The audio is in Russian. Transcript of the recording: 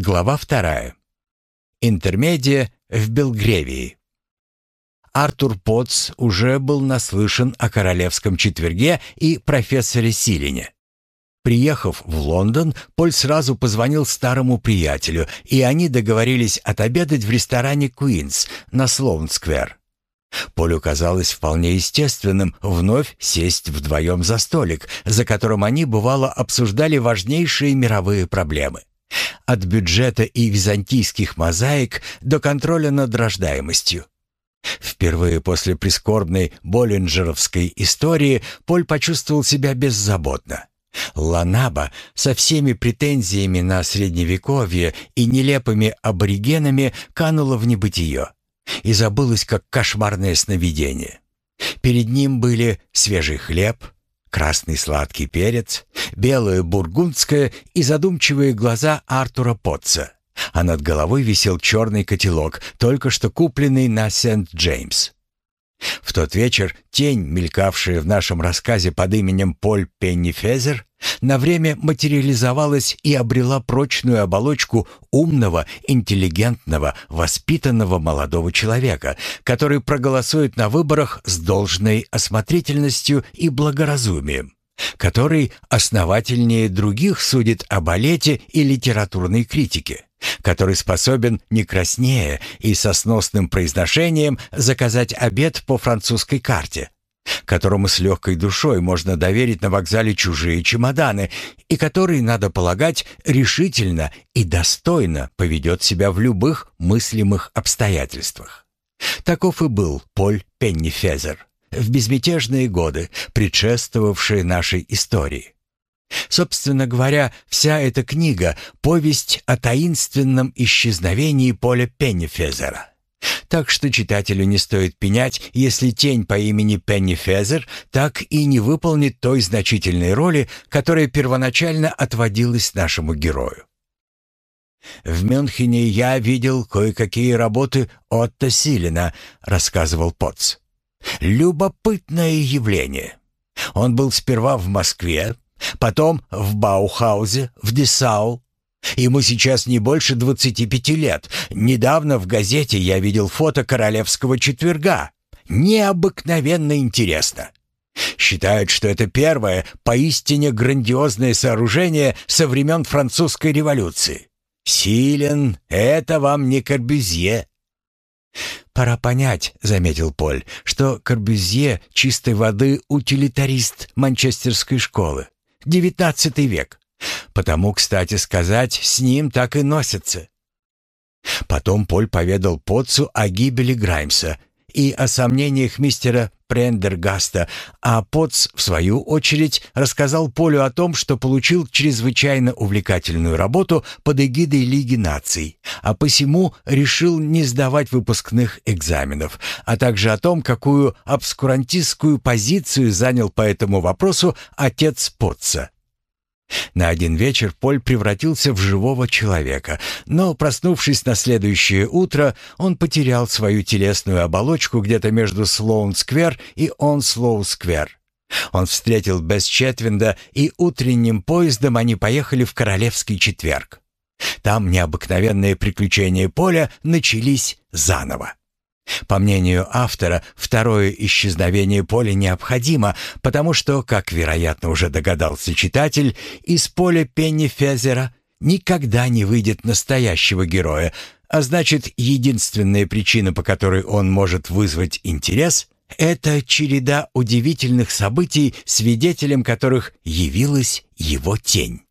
Глава вторая. Интермедия в Белгревии. Артур Потц уже был наслышан о королевском четверге и профессоре Силине. Приехав в Лондон, Поль сразу позвонил старому приятелю, и они договорились отобедать в ресторане «Куинс» на Слоун-сквер. Полю казалось вполне естественным вновь сесть вдвоем за столик, за которым они, бывало, обсуждали важнейшие мировые проблемы. От бюджета и византийских мозаик до контроля над рождаемостью. Впервые после прискорбной Боллинджеровской истории Поль почувствовал себя беззаботно. Ланаба со всеми претензиями на средневековье и нелепыми аборигенами канула в небытие и забылась как кошмарное сновидение. Перед ним были свежий хлеб, красный сладкий перец, белое бургундское и задумчивые глаза Артура Потца, а над головой висел черный котелок, только что купленный на Сент-Джеймс. В тот вечер тень, мелькавшая в нашем рассказе под именем Поль Пеннифезер, на время материализовалась и обрела прочную оболочку умного, интеллигентного, воспитанного молодого человека, который проголосует на выборах с должной осмотрительностью и благоразумием, который основательнее других судит о балете и литературной критике который способен не краснее и со сносным произношением заказать обед по французской карте, которому с легкой душой можно доверить на вокзале чужие чемоданы и который, надо полагать, решительно и достойно поведет себя в любых мыслимых обстоятельствах. Таков и был Поль Пеннифезер в безмятежные годы, предшествовавшие нашей истории. Собственно говоря, вся эта книга — повесть о таинственном исчезновении Поля Пеннифезера. Так что читателю не стоит пенять, если тень по имени Пеннифезер так и не выполнит той значительной роли, которая первоначально отводилась нашему герою. «В Мюнхене я видел кое-какие работы Отто Силина», — рассказывал Потц. «Любопытное явление. Он был сперва в Москве, Потом в Баухаузе, в Десау. Ему сейчас не больше 25 лет. Недавно в газете я видел фото королевского четверга. Необыкновенно интересно. Считают, что это первое, поистине грандиозное сооружение со времен французской революции. Силен, это вам не Корбюзье. «Пора понять», — заметил Поль, «что Корбюзье чистой воды утилитарист манчестерской школы. Девятнадцатый век. Потому, кстати сказать, с ним так и носятся. Потом Поль поведал Потцу о гибели Граймса и о сомнениях мистера Прендергаста, а Потц, в свою очередь, рассказал Полю о том, что получил чрезвычайно увлекательную работу под эгидой Лиги наций, а посему решил не сдавать выпускных экзаменов, а также о том, какую обскурантистскую позицию занял по этому вопросу отец Потца. На один вечер Поль превратился в живого человека, но, проснувшись на следующее утро, он потерял свою телесную оболочку где-то между Слоун-сквер и Он-Слоу-сквер. Он встретил Бесчетвинда, и утренним поездом они поехали в Королевский четверг. Там необыкновенные приключения Поля начались заново. По мнению автора, второе исчезновение поля необходимо, потому что, как, вероятно, уже догадался читатель, из поля Пенни Фезера никогда не выйдет настоящего героя, а значит, единственная причина, по которой он может вызвать интерес, это череда удивительных событий, свидетелем которых явилась его тень.